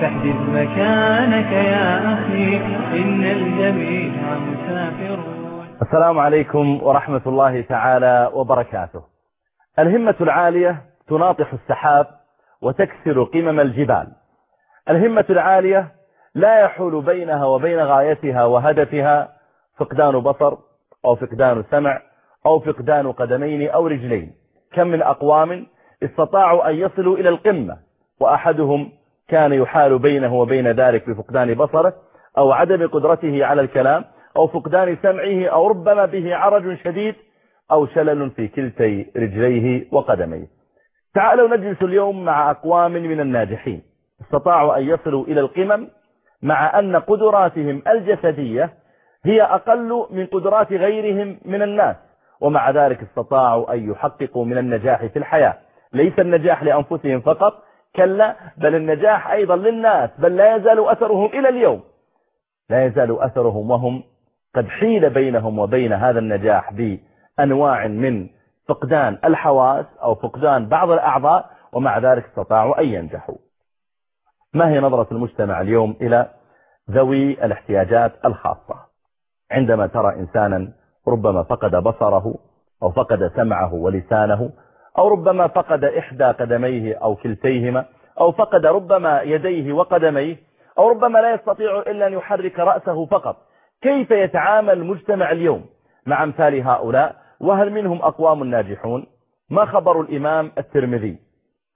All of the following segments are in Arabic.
فاحجز مكانك يا أخي إن الجميع مسافرون السلام عليكم ورحمة الله تعالى وبركاته. الهمة العالية تناطح السحاب وتكسر قمم الجبال. الهمة العالية لا يحول بينها وبين غايتها وهدفها فقدان بصر أو فقدان سمع أو فقدان قدمين أو رجلين. كم من أقوام استطاعوا أن يصلوا إلى القمة وأحدهم كان يحال بينه وبين ذلك بفقدان بصره أو عدم قدرته على الكلام أو فقدان سمعه أو ربما به عرج شديد أو شلل في كلتي رجليه وقدميه. تعالوا نجلس اليوم مع أقوام من الناجحين. استطاعوا أن يصلوا إلى القمم مع أن قدراتهم الجسدية هي أقل من قدرات غيرهم من الناس ومع ذلك استطاعوا أن يحققوا من النجاح في الحياة. ليس النجاح لأنفسهم فقط كلا بل النجاح أيضا للناس بل لا يزال أثرهم إلى اليوم. لا يزال أثرهم وهم قد حيل بينهم وبين هذا النجاح بأنواع من فقدان الحواس أو فقدان بعض الأعضاء ومع ذلك استطاعوا أن ينجحوا. ما هي نظرة المجتمع اليوم إلى ذوي الاحتياجات الخاصة؟ عندما ترى إنسانا ربما فقد بصره أو فقد سمعه ولسانه أو ربما فقد إحدى قدميه أو كلتيهما أو فقد ربما يديه وقدميه أو ربما لا يستطيع إلا أن يحرك رأسه فقط. كيف يتعامل المجتمع اليوم مع أمثال هؤلاء؟ وهل منهم أقوام ناجحون؟ ما خبر الإمام الترمذي؟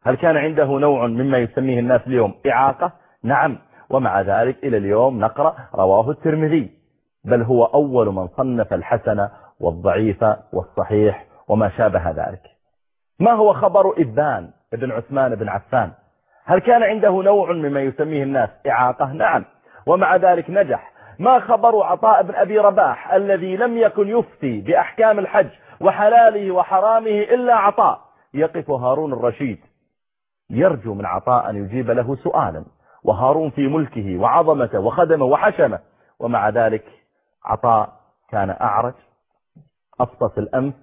هل كان عنده نوع مما يسميه الناس اليوم إعاقة؟ نعم. ومع ذلك إلى اليوم نقرأ رواه الترمذي. بل هو أول من صنف الحسن والضعيف والصحيح وما شابه ذلك. ما هو خبر إذان ابن عثمان بن عفان؟ هل كان عنده نوع مما يسميه الناس إعاقة؟ نعم. ومع ذلك نجح. ما خبر عطاء بن أبي رباح الذي لم يكن يفتي بأحكام الحج وحلاله وحرامه إلا عطاء؟ يقف هارون الرشيد. يرجو من عطاء أن يجيب له سؤالا. وهارون في ملكه وعظمته وخدمه وحشمه. ومع ذلك عطاء كان أعرج. أفطس الأنف.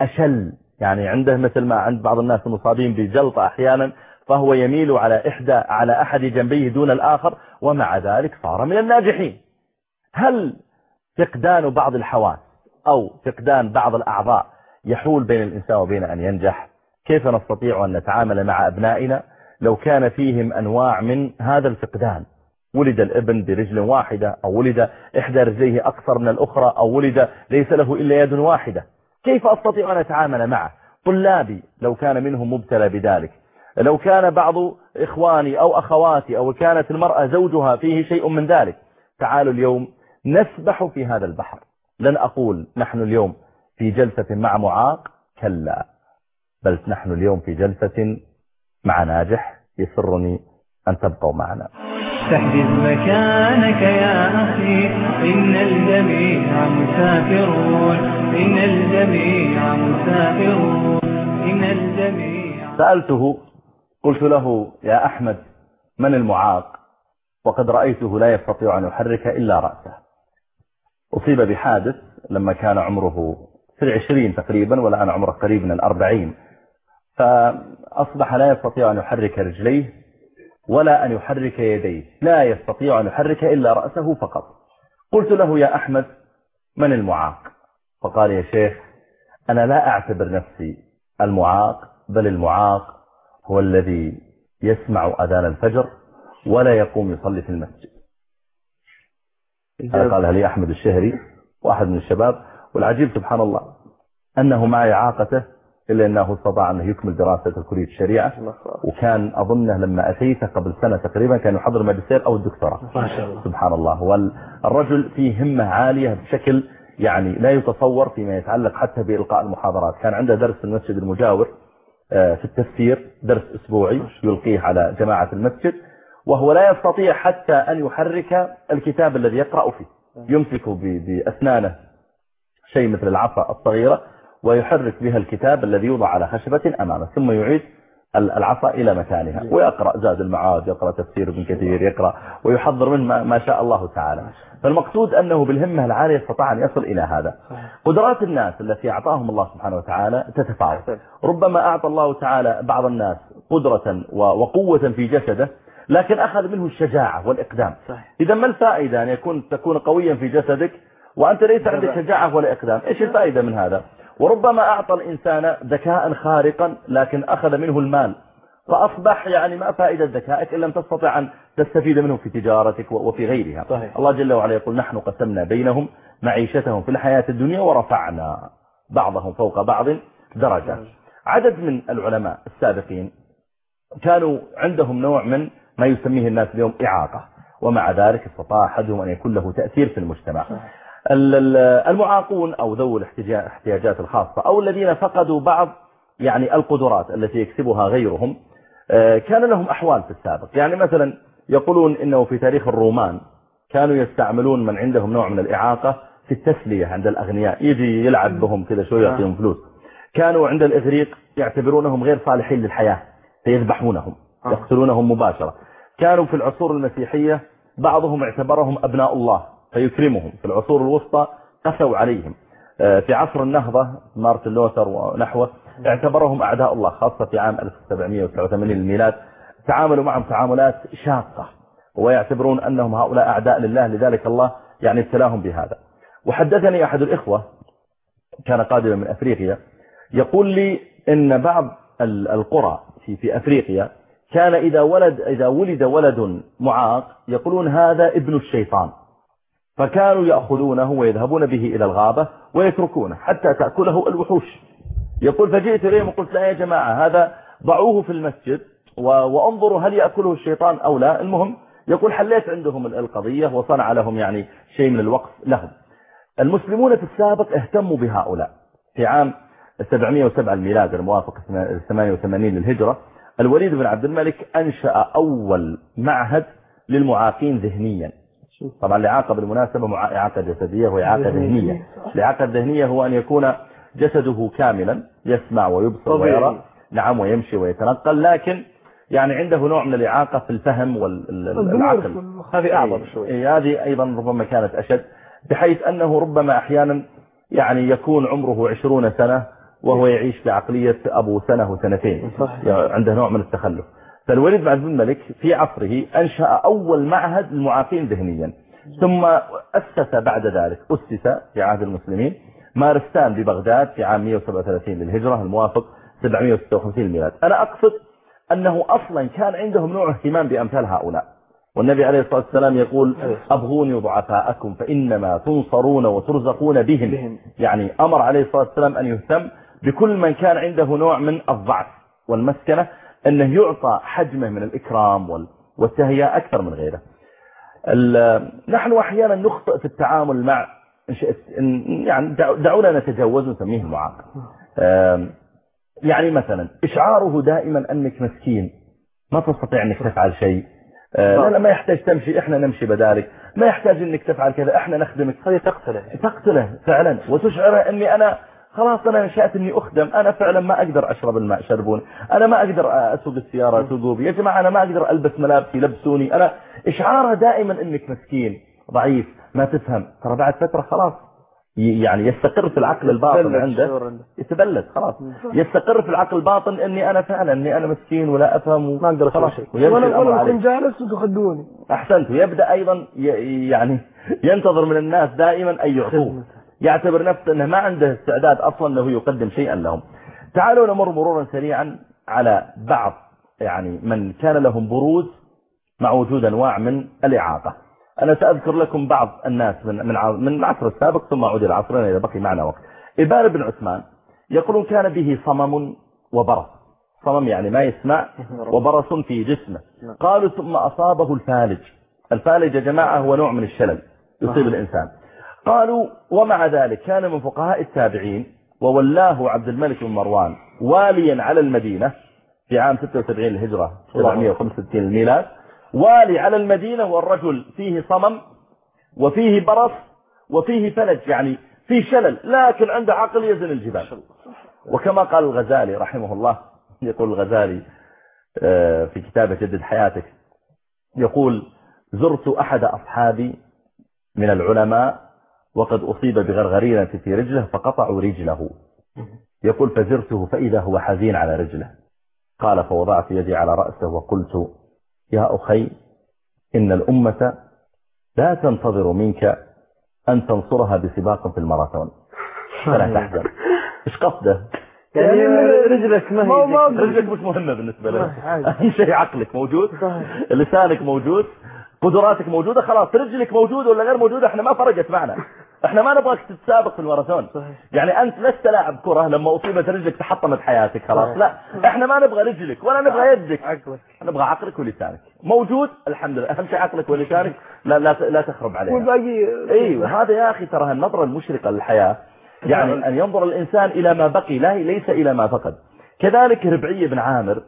أشل. يعني عنده مثل ما عند بعض الناس المصابين بجلطة أحيانا فهو يميل على إحدى على أحد جنبيه دون الآخر ومع ذلك صار من الناجحين. هل فقدان بعض الحواس أو فقدان بعض الأعضاء يحول بين الإنسان وبين أن ينجح؟ كيف نستطيع أن نتعامل مع أبنائنا لو كان فيهم أنواع من هذا الفقدان؟ ولد الابن برجل واحدة أو ولد إحدى رجليه أقصر من الأخرى أو ولد ليس له إلا يد واحدة. كيف أستطيع أن أتعامل معه؟ طلابي لو كان منهم مبتلى بذلك. لو كان بعض إخواني أو أخواتي أو كانت المرأة زوجها فيه شيء من ذلك. تعالوا اليوم نسبح في هذا البحر. لن أقول نحن اليوم في جلسة مع معاق كلا. بل نحن اليوم في جلسة مع ناجح يسرني أن تبقوا معنا. فاحجز مكانك يا أخي. إن الجميع مسافرون. إن الجميع مسافرون. إن الجميع سألته قلت له يا أحمد من المعاق؟ وقد رأيته لا يستطيع أن يحرك إلا رأسه. أصيب بحادث لما كان عمره في العشرين تقريبا والآن عمره قريب من الأربعين. فأصبح لا يستطيع أن يحرك رجليه ولا أن يحرك يديه. لا يستطيع أن يحرك إلا رأسه فقط. قلت له يا أحمد من المعاق? فقال يا شيخ أنا لا أعتبر نفسي المعاق بل المعاق هو الذي يسمع أذان الفجر ولا يقوم يصلي في المسجد. هذا قالها لي أحمد الشهري وأحد من الشباب والعجيب سبحان الله أنه مع إعاقته إلا أنه استطاع أنه يكمل دراسة كلية الشريعة. وكان أظنه لما أتيته قبل سنة تقريبا كان يحضر الماجستير أو الدكتوراه. ما شاء الله. سبحان الله. والرجل فيه همة عالية بشكل يعني لا يتصور فيما يتعلق حتى بإلقاء المحاضرات. كان عنده درس في المسجد المجاور في التفسير درس أسبوعي يلقيه على جماعة المسجد وهو لا يستطيع حتى أن يحرك الكتاب الذي يقرأ فيه. يمسك بأسنانه شيء مثل العصا الصغيرة ويحرك بها الكتاب الذي يوضع على خشبة أمامه ثم يعيد العصا إلى مكانها ويقرأ زاد المعاد يقرأ تفسير ابن كثير يقرأ ويحضر من ما شاء الله تعالى. فالمقصود أنه بالهمة العالية استطاع أن يصل إلى هذا. قدرات الناس التي أعطاهم الله سبحانه وتعالى تتفاوت. ربما أعطى الله تعالى بعض الناس قدرة وقوة في جسده لكن أخذ منه الشجاعة والإقدام. إذا ما الفائدة أن يكون تكون قويا في جسدك وأنت ليس عندك شجاعة ولا إقدام؟ إيش الفائدة من هذا؟ وربما أعطى الإنسان ذكاء خارقا لكن أخذ منه المال. فأصبح يعني ما فائدة ذكائك إن لم تستطع أن تستفيد منه في تجارتك وفي غيرها. صحيح. الله جل وعلا يقول نحن قسمنا بينهم معيشتهم في الحياة الدنيا ورفعنا بعضهم فوق بعض درجة. عدد من العلماء السابقين كانوا عندهم نوع من ما يسميه الناس اليوم إعاقة. ومع ذلك استطاع أحدهم أن يكون له تأثير في المجتمع. المعاقون أو ذو الاحتياجات الخاصة أو الذين فقدوا بعض يعني القدرات التي يكسبها غيرهم آه، كان لهم أحوال في السابق. يعني مثلا يقولون إنه في تاريخ الرومان كانوا يستعملون من عندهم نوع من الإعاقة في التسلية عند الأغنياء يجي يلعب بهم كذا شوية يعطيهم فلوس. كانوا عند الإغريق يعتبرونهم غير صالحين للحياة فيذبحونهم آه. يقتلونهم مباشرة. كانوا في العصور المسيحية بعضهم اعتبرهم أبناء الله فيكرمهم في العصور الوسطى قسوا عليهم. آه، في عصر النهضة مارتن لوثر ونحوه اعتبرهم أعداء الله خاصة في عام 1789 للميلاد. تعاملوا معهم تعاملات شاقة ويعتبرون أنهم هؤلاء أعداء لله لذلك الله يعني ابتلاهم بهذا. وحدثني أحد الإخوة كان قادما من أفريقيا يقول لي إن بعض القرى في في أفريقيا كان إذا ولد إذا ولد ولد معاق يقولون هذا ابن الشيطان. فكانوا يأخذونه ويذهبون به إلى الغابة ويتركونه حتى تأكله الوحوش. يقول فجئت إليهم وقلت لا يا جماعة هذا ضعوه في المسجد وأنظروا هل يأكله الشيطان أو لا. المهم يقول حليت عندهم القضية وصنع لهم يعني شيء من الوقف لهم. المسلمون في السابق اهتموا بهؤلاء. في عام 707 الميلاد الموافق 88 للهجرة الوليد بن عبد الملك أنشأ أول معهد للمعاقين ذهنيا. طبعا الإعاقة بالمناسبة إعاقة جسدية وإعاقة ذهنية. الإعاقة الذهنية هو أن يكون جسده كاملا يسمع ويبصر ويرى نعم ويمشي ويتنقل. لكن يعني عنده نوع من الإعاقة في الفهم والعقل هذه أعظم شوي. إيه، هذه أيضا ربما كانت أشد بحيث أنه ربما أحيانا يعني يكون عمره عشرون سنة وهو يعيش بعقلية أبو سنة وسنتين. عنده نوع من التخلف. فالوليد بن عبد الملك في عصره أنشأ أول معهد للمعاقين ذهنيا. ثم أسس بعد ذلك أسس في عهد المسلمين مارستان ببغداد في عام 137 للهجرة الموافق 756 الميلاد أنا أقصد أنه أصلا كان عندهم نوع اهتمام بأمثال هؤلاء. والنبي عليه الصلاة والسلام يقول أبغوني ضعفاءكم فإنما تنصرون وترزقون بهم. يعني أمر عليه الصلاة والسلام أن يهتم بكل من كان عنده نوع من الضعف والمسكنة أنه يعطى حجمه من الإكرام والتهيئة أكثر من غيره. نحن أحيانا نخطئ في التعامل مع يعني دعونا نتجاوز ونسميه المعاق. يعني مثلا إشعاره دائما أنك مسكين. ما تستطيع أنك تفعل شيء. آه، لا لا ما يحتاج تمشي. إحنا نمشي بدالك ما يحتاج أنك تفعل كذا. إحنا نخدمك. هذه تقتله. تقتله فعلا. وتشعره أني أنا خلاص أنا نشأت إني أخدم أنا فعلا ما أقدر أشرب الماء شربون أنا ما أقدر أسوق السيارة سوقوا بي يا جماعة أنا ما أقدر ألبس ملابسي لبسوني. أنا اشعاره دائما إنك مسكين ضعيف ما تفهم. ترى بعد فترة خلاص يعني يستقر في العقل الباطن عنده. يتبلد خلاص. يستقر في العقل الباطن إني أنا فعلا إني أنا مسكين ولا أفهم ما أقدر خلاص. وأنا وأنا اكون جالس وتخدوني. أحسنت. ويبدأ أيضا يعني ينتظر من الناس دائما أن يعطوه. يعتبر نفسه أنه ما عنده استعداد أصلا أنه يقدم شيئا لهم. تعالوا نمر مرورا سريعا على بعض يعني من كان لهم بروز مع وجود أنواع من الإعاقة. أنا سأذكر لكم بعض الناس من من من العصر السابق ثم أعود إلى عصرنا إذا بقي معنا وقت. إبان بن عثمان يقولون كان به صمم وبرص. صمم يعني ما يسمع وبرص في جسمه. قالوا ثم أصابه الفالج. الفالج يا جماعة هو نوع من الشلل يصيب الإنسان. قالوا ومع ذلك كان من فقهاء التابعين وولاه عبد الملك بن مروان واليا على المدينة في عام 76 الهجرة 765 الميلاد والي على المدينة والرجل فيه صمم وفيه برص وفيه فلج يعني فيه شلل لكن عنده عقل يزن الجبال. وكما قال الغزالي رحمه الله يقول الغزالي آه، في كتابة جدد حياتك يقول زرت أحد أصحابي من العلماء وقد أصيب بغرغرينة في رجله فقطعوا رجله. يقول فزرته فإذا هو حزين على رجله. قال فوضعت يدي على رأسه وقلت يا أخي إن الأمة لا تنتظر منك أن تنصرها بسباق في الماراثون. فلا تحزن. إيش قصده؟ يعني رجلك ما هي رجلك مش مهمة بالنسبة لك. أهم شيء عقلك موجود لسانك موجود قدراتك موجودة خلاص رجلك موجودة ولا غير موجودة إحنا ما فرقت معنا. إحنا ما نبغاك تتسابق في الماراثون. يعني أنت لست لاعب كرة لما أصيبت رجلك تحطمت حياتك خلاص. لا إحنا ما نبغى رجلك ولا نبغى يدك. نبغى عقلك ولسانك. موجود؟ الحمد لله. أهم شيء عقلك ولسانك. لا لا لا تخرب عليه والباقي إيوه هذا يا أخي ترى النظرة المشرقة للحياة. يعني أن ينظر الإنسان إلى ما بقي لا ليس إلى ما فقد. كذلك ربعي بن عامر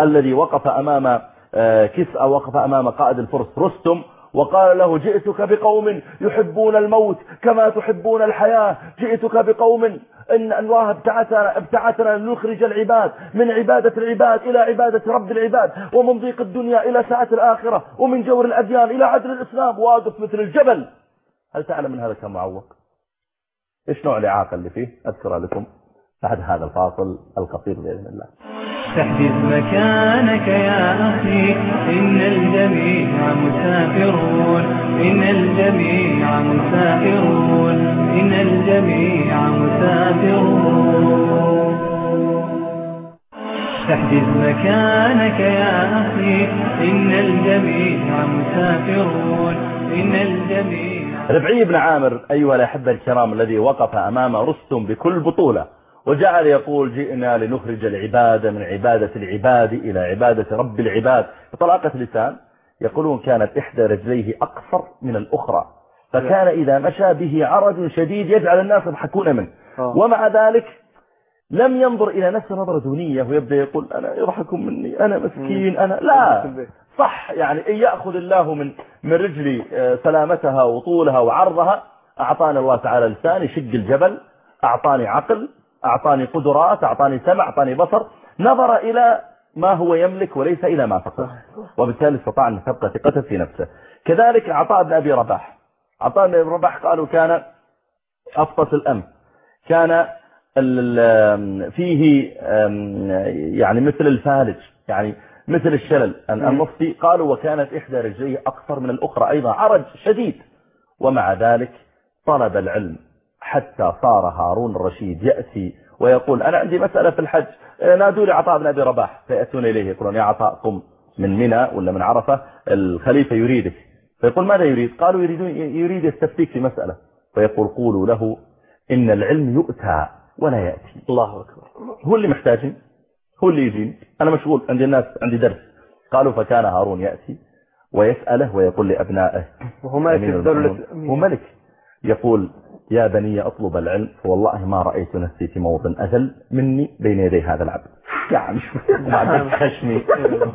الذي وقف أمام آه، كسأ وقف أمام قائد الفرس رستم وقال له جئتك بقوم يحبون الموت كما تحبون الحياة. جئتك بقوم إن الله ابتعثنا, ابتعثنا لنخرج العباد من عبادة العباد إلى عبادة رب العباد ومن ضيق الدنيا إلى ساعة الآخرة ومن جور الأديان إلى عدل الإسلام. واقف مثل الجبل. هل تعلم من هذا كم معوق؟ إيش نوع الإعاقة اللي فيه؟ أذكرها لكم بعد هذا الفاصل القصير بإذن الله. تحدث مكانك يا أخي. إن الجميع مسافرون. إن الجميع مسافرون. إن الجميع مسافرون. تحدث مكانك يا أخي. إن الجميع مسافرون. إن الجميع ربعي بن عامر أيها الأحبة الكرام الذي وقف أمام رستم بكل بطولة. وجعل يقول جئنا لنخرج العباد من عبادة العباد إلى عبادة رب العباد. بطلاقة لسان يقولون كانت إحدى رجليه أقصر من الأخرى. فكان إذا مشى به عرج شديد يجعل الناس يضحكون منه. آه. ومع ذلك لم ينظر إلى نفسه نظرة دونية. ويبدأ يقول أنا يضحكون مني أنا مسكين أنا لا. صح يعني إن يأخذ الله من من رجلي آه، سلامتها وطولها وعرضها أعطاني الله تعالى لسان يشق الجبل أعطاني عقل أعطاني قدرات أعطاني سمع أعطاني بصر نظر إلى ما هو يملك وليس إلى ما فقط وبالتالي استطاع أن تبقى ثقته في نفسه. كذلك عطاء بن أبي رباح. عطاء بن أبي رباح قالوا كان أفطس الأم كان فيه يعني مثل الفالج يعني مثل الشلل. النصفي قالوا وكانت إحدى رجليه أقصر من الأخرى أيضا عرج شديد. ومع ذلك طلب العلم. حتى صار هارون الرشيد يأتي ويقول أنا عندي مسألة في الحج نادوا لي عطاء بن أبي رباح. فيأتون إليه يقولون يا عطاء قم من منى ولا من عرفة؟ الخليفة يريدك. فيقول ماذا يريد؟ قالوا يريدون يريد يستفتيك في مسألة. فيقول قولوا له إن العلم يؤتى ولا يأتي. الله أكبر. هو اللي محتاجين هو اللي يجين. أنا مشغول عندي الناس عندي درس. قالوا فكان هارون يأتي ويسأله ويقول لأبنائه وهو ملك الدولة هو ملك. يقول يا بني أطلب العلم فوالله ما رأيت نفسي في موطن أذل مني بين يدي هذا العبد. يعني ما خشني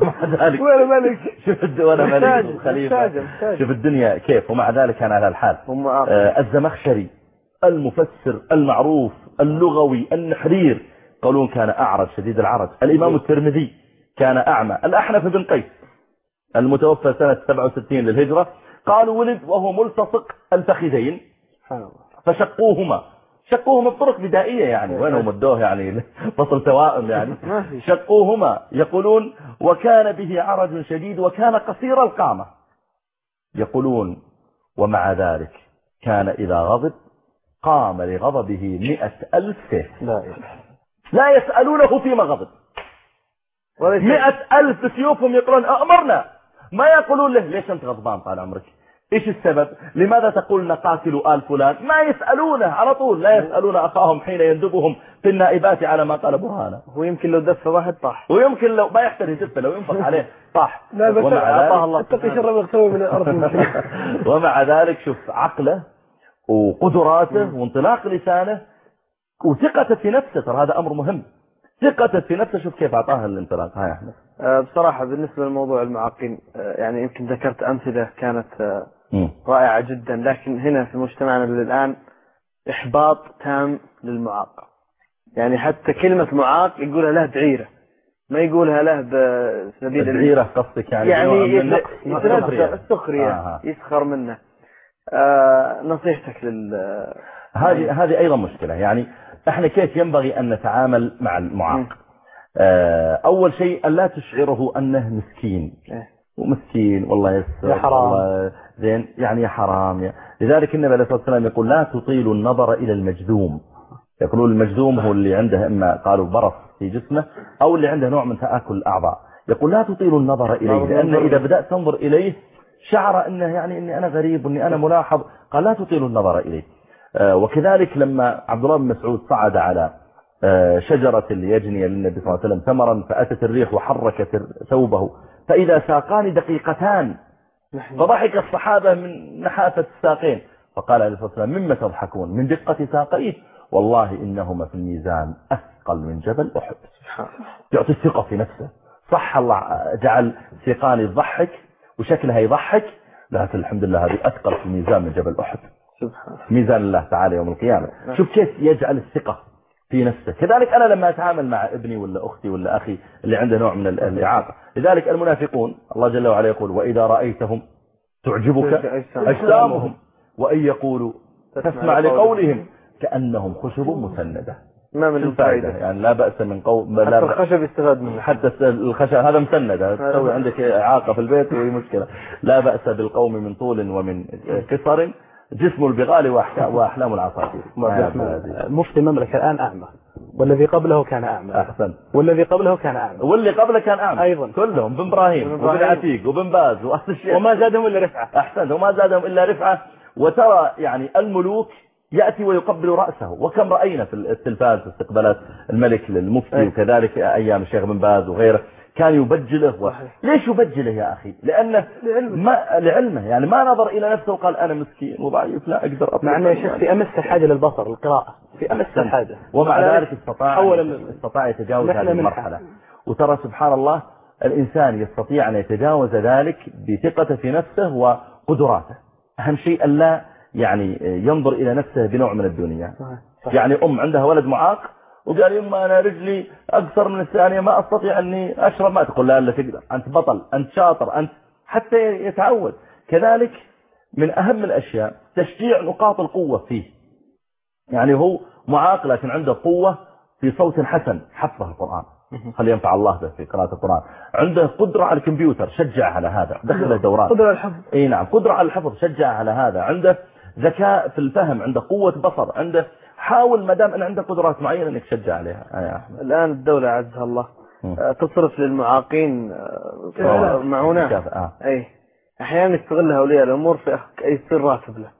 ومع ذلك ولا ملك. شوف ولا ملك خليفة. شوف الدنيا كيف ومع ذلك كان على الحال. آه الزمخشري المفسر المعروف اللغوي النحرير قالون كان أعرج شديد العرج. الإمام الترمذي كان أعمى. الأحنف بن قيس المتوفى سنة 67 للهجرة قالوا ولد وهو ملتصق الفخذين. فشقوهما. شقوهما بطرق بدائية يعني وينهم ادوه يعني؟ فصل توائم يعني. شقوهما يقولون وكان به عرج شديد وكان قصير القامة. يقولون ومع ذلك كان إذا غضب قام لغضبه مئة ألف سيف لا, لا يسألونه فيما غضب. مئة ألف سيوفهم يقولون أمرنا. ما يقولون له ليش أنت غضبان طال عمرك؟ إيش السبب؟ لماذا تقول نقاتل آل فلان؟ ما يسألونه على طول لا يسألون أخاهم حين يندبهم في النائبات على ما قال برهانا هو يمكن لو دف واحد طاح. ويمكن لو ما يحتاج يدف لو ينفق عليه طاح. لا بس أعطاه الله. اتقي شر يغتوي من الأرض. ومع ذلك شوف عقله وقدراته وانطلاق لسانه وثقته في نفسه. ترى هذا أمر مهم. ثقته في نفسه شوف كيف أعطاها الانطلاق. هاي أحمد. أه، بصراحة بالنسبة لموضوع المعاقين أه، يعني يمكن ذكرت أمثلة كانت أه، رائعة جدا. لكن هنا في مجتمعنا الآن إحباط تام للمعاق. يعني حتى كلمة معاق يقولها له بعيرة. ما يقولها له بسبيل بعيرة قصدك يعني يعني السخرية آه. يسخر منه. آه نصيحتك لل هذه هذه أيضا مشكلة. يعني إحنا كيف ينبغي أن نتعامل مع المعاق؟ آه أول شيء ألا تشعره أنه مسكين. إيه. ومسكين والله يسر يا حرام. والله زين يعني يا حرام. يا لذلك النبي عليه الصلاة والسلام يقول لا تطيل النظر إلى المجذوم. يقولون المجذوم هو اللي عنده إما قالوا برص في جسمه أو اللي عنده نوع من تآكل الأعضاء. يقول لا تطيل النظر إليه لأن إذا بدأت تنظر إليه شعر أنه يعني أني أنا غريب وأني أنا ملاحظ. قال لا تطيل النظر إليه. آه، وكذلك لما عبد الله بن مسعود صعد على شجرة يجني للنبي صلى الله عليه وسلم ثمرا فأتت الريح وحركت ثوبه. فإذا ساقان دقيقتان فضحك الصحابة من نحافة الساقين. فقال عليه الصلاة والسلام مما تضحكون؟ من دقة ساقيه والله إنهما في الميزان أثقل من جبل أحد. يعطي الثقة في نفسه. صح الله جعل سيقان يضحك وشكلها يضحك لكن الحمد لله هذه أثقل في الميزان من جبل أحد. ميزان الله تعالى يوم القيامة. نعم. شوف كيف يجعل الثقة. في نفسه. كذلك أنا لما أتعامل مع ابني ولا أختي ولا أخي اللي عنده نوع من الإعاقة. لذلك المنافقون الله جل وعلا يقول وإذا رأيتهم تعجبك أجسامهم وإن يقولوا تسمع لقولهم. كأنهم خشب مسندة. ما من الفائدة يعني؟ لا بأس من قول حتى الخشب يستفاد منه. حتى الخشب هذا مسند تسوي عندك إعاقة في البيت وهي مشكلة. لا بأس بالقوم من طول ومن قصر جسم البغال وأحلام العصافير. مفتي المملكة الآن أعمى. والذي قبله كان أعمى. أحسن. والذي قبله كان أعمى. واللي قبله كان أعمى. أيضا. كلهم بن إبراهيم وبن عتيق وبن باز وما زادهم إلا رفعة. أحسن وما زادهم إلا رفعة. وترى يعني الملوك يأتي ويقبل رأسه. وكم رأينا في التلفاز استقبالات الملك للمفتي وكذلك أيام الشيخ بن باز وغيره. كان يبجله. و... ليش يبجله يا أخي؟ لأنه لعلمه. ما... لعلمه يعني ما نظر إلى نفسه وقال أنا مسكين وضعيف لا أقدر أطلع مع أنه يا شيخ في أمس الحاجة للبصر القراءة. في أمس الحاجة. ومع ذلك استطاع استطاع يتجاوز هذه المرحلة. وترى سبحان الله الإنسان يستطيع أن يتجاوز ذلك بثقته في نفسه وقدراته. أهم شيء أن لا يعني ينظر إلى نفسه بنوع من الدنيا. يعني أم عندها ولد معاق وقال يما أنا رجلي أقصر من الثانية ما أستطيع أني أشرب. ما تقول لا لا تقدر. أنت بطل أنت شاطر أنت حتى يتعود. كذلك من أهم الأشياء تشجيع نقاط القوة فيه. يعني هو معاق لكن عنده قوة في صوت حسن حفظه القرآن. خلي ينفع الله به في قراءة القرآن؟ عنده قدرة على الكمبيوتر شجع على هذا. دخله دورات قدرة على الحفظ. إي نعم قدرة على الحفظ شجع على هذا. عنده ذكاء في الفهم عنده قوة بصر عنده حاول ما دام أن عندك قدرات معينة أنك تشجع عليها. يا أحمد. الآن الدولة عزها الله. آه، تصرف للمعاقين آه، معونة. آه. اي أحيانا يستغلها اولياء الأمور في يصير راتب له.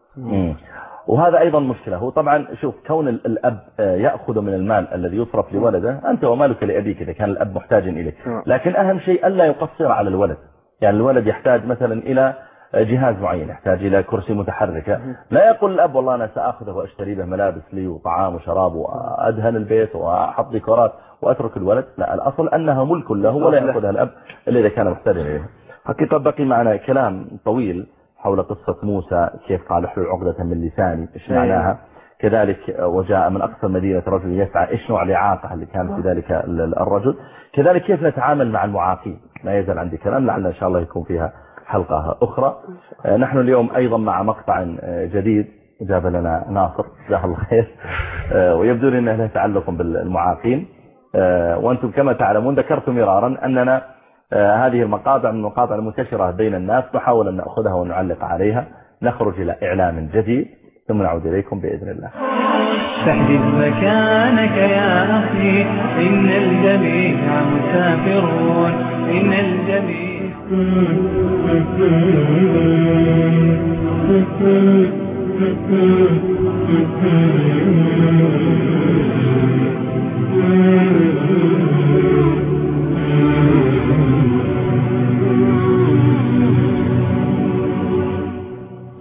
وهذا أيضا مشكلة. هو طبعا شوف كون الأب يأخذ من المال الذي يصرف لولده أنت ومالك لأبيك إذا كان الأب محتاج إليك. لكن أهم شيء ألا يقصر على الولد. يعني الولد يحتاج مثلا إلى جهاز معين يحتاج إلى كرسي متحركة. لا يقول الأب والله أنا سأخذه وأشتري له ملابس لي وطعام وشراب وأدهن البيت وأحط ديكورات وأترك الولد. لا الأصل أنها ملك له ولا يأخذها الأب إلا إذا كان محتاجا إليها حقيقة بقي معنا كلام طويل حول قصة موسى كيف قال احلل عقدة من لساني إيش إيه. معناها؟ كذلك وجاء من أقصى مدينة رجل يسعى إيش نوع الإعاقة اللي كان في ذلك الرجل؟ كذلك كيف نتعامل مع المعاقين؟ لا يزال عندي كلام لعل إن شاء الله يكون فيها حلقة أخرى. آه، نحن اليوم أيضا مع مقطع آه، جديد. جاب لنا ناصر جزاه الله خير. آه، ويبدو لي أنه له تعلق بالمعاقين. وأنتم كما تعلمون ذكرت مرارا أننا هذه المقاطع من المقاطع المنتشرة بين الناس نحاول أن نأخذها ونعلق عليها. نخرج إلى إعلام جديد. ثم نعود إليكم بإذن الله. تحدث مكانك يا أخي إن الجميع مسافرون. إن الجميع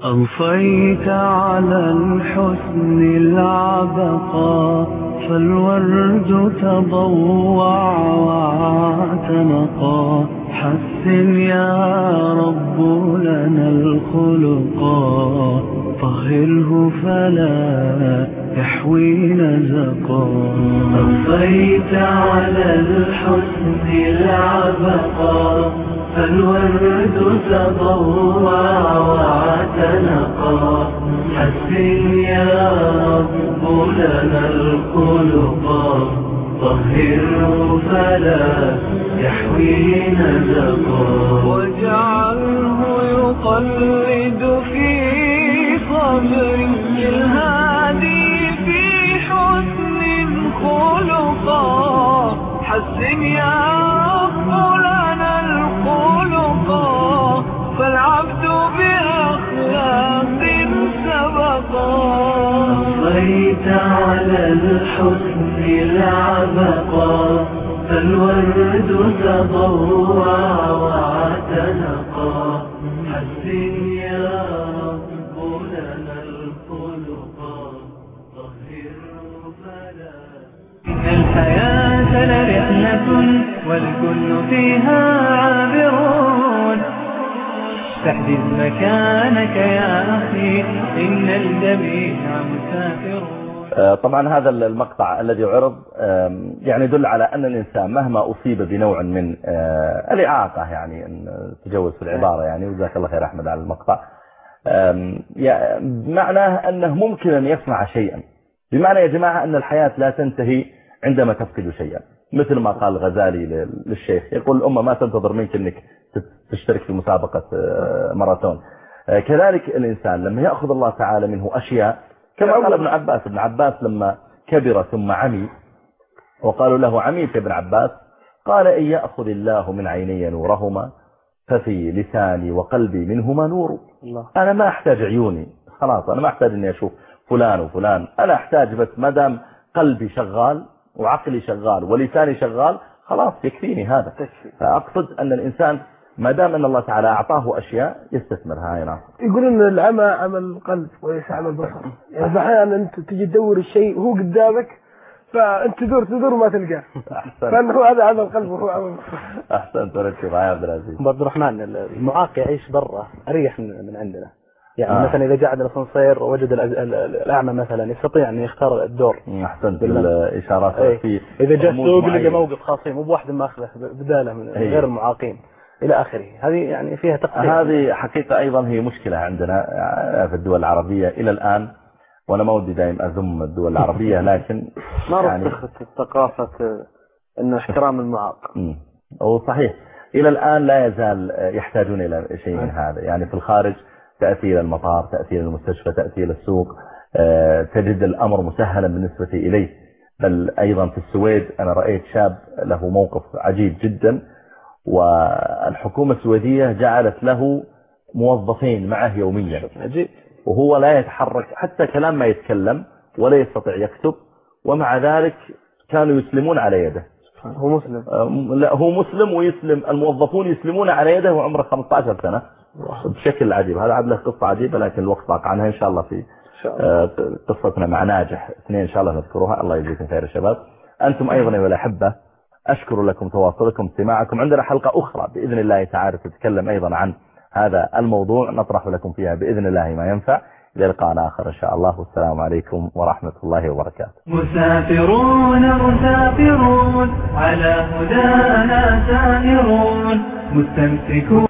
أضفيت على الحسن العبقى فالورد تضوع واعتنقا حسن يا رب لنا الخلقا طهره فلا يحوي نزقا أطيت على الحسن العبقا فالورد تضوع وأعتنقا. حسن يا رب لنا الخلقا طهره فلا يحويه نزقا واجعله يقلد في صبر الهادي في حسن خلقا. حسن يا رب لنا الخلقا. فالعبد بأخلاق سبقا. أصليت على الحسن العبقى فالورد تضوع واعتنقا حسن يا رب لنا الخلقا طهره فلا. إن الحياة لرحلة والكل فيها عابرون. تحدث مكانك يا أخي إن الجميع مسافرون. طبعا هذا المقطع الذي عرض يعني يدل على أن الإنسان مهما أصيب بنوع من آه، الإعاقة يعني إن تجوز في العبارة يعني وجزاك الله خير أحمد على المقطع. معناه أنه ممكن أن يصنع شيئا. بمعنى يا جماعة أن الحياة لا تنتهي عندما تفقد شيئا. مثل ما قال الغزالي لل- للشيخ يقول الأمة ما تنتظر منك أنك تشترك في مسابقة آه، ماراثون. آه، كذلك الإنسان لما يأخذ الله تعالى منه أشياء كما قال ابن عباس ابن عباس لما كبر ثم عمي وقالوا له عميت ابن عباس قال إن يأخذ الله من عيني نورهما ففي لساني وقلبي منهما نور. الله. أنا ما أحتاج عيوني. خلاص أنا ما أحتاج أني أشوف فلان وفلان. أنا أحتاج بس مدام قلبي شغال وعقلي شغال ولساني شغال خلاص يكفيني هذا. فأقصد أن الإنسان ما دام أن الله تعالى أعطاه أشياء يستثمرها يا ناصر يقولون إن العمى عمل القلب وليس عمل البصر. يعني أحيانا أنت تجي تدور الشيء وهو قدامك فأنت تدور تدور وما تلقاه. أحسنت. فأنه هذا عمل القلب وهو عمل البصر. أحسنت. وركب يا عبد العزيز. عبد الرحمن المعاق يعيش برا أريح من, من عندنا. يعني آه. مثلا إذا قاعد الأسانسير ووجد الأز- ال- ال- الأعمى مثلا يستطيع أن يختار الدور. أحسنت. الإشارات إيه. في إذا جاء السوق لقى. موقف خاص مو بواحد ماخذه بداله من إيه. غير المعاقين. إلى آخره. هذه يعني فيها تقصير هذه حقيقة أيضا هي مشكلة عندنا في الدول العربية إلى الآن. وأنا ما ودي دائما أذم الدول العربية لكن ما يعني رسخت ثقافة إنه احترام المعاق. هو صحيح. إلى الآن لا يزال يحتاجون إلى شيء من هذا. يعني في الخارج تأتي إلى المطار تأتي إلى المستشفى تأتي إلى السوق آه، تجد الأمر مسهلا بالنسبة إليه بل أيضا في السويد أنا رأيت شاب له موقف عجيب جدا. والحكومة السويدية جعلت له موظفين معه يوميا. وهو لا يتحرك حتى كلام ما يتكلم ولا يستطيع يكتب ومع ذلك كانوا يسلمون على يده. هو مسلم. أم- لا هو مسلم ويسلم. الموظفون يسلمون على يده وعمره 15 سنة. بشكل عجيب. هذا عاد له قصة عجيبة لكن الوقت ضاق عنها. إن شاء الله في آه، قصتنا مع ناجح. اثنين إن شاء الله نذكرها الله يجزيكم خير يا شباب. أنتم أيضا أيها الأحبة أشكر لكم تواصلكم استماعكم. عندنا حلقة أخرى بإذن الله تعالى تتكلم أيضا عن هذا الموضوع نطرح لكم فيها بإذن الله ما ينفع. إلى لقاء آخر إن شاء الله. والسلام عليكم ورحمة الله وبركاته. مسافرون مسافرون على هدانا سائرون مستمسكون